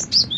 Thanks.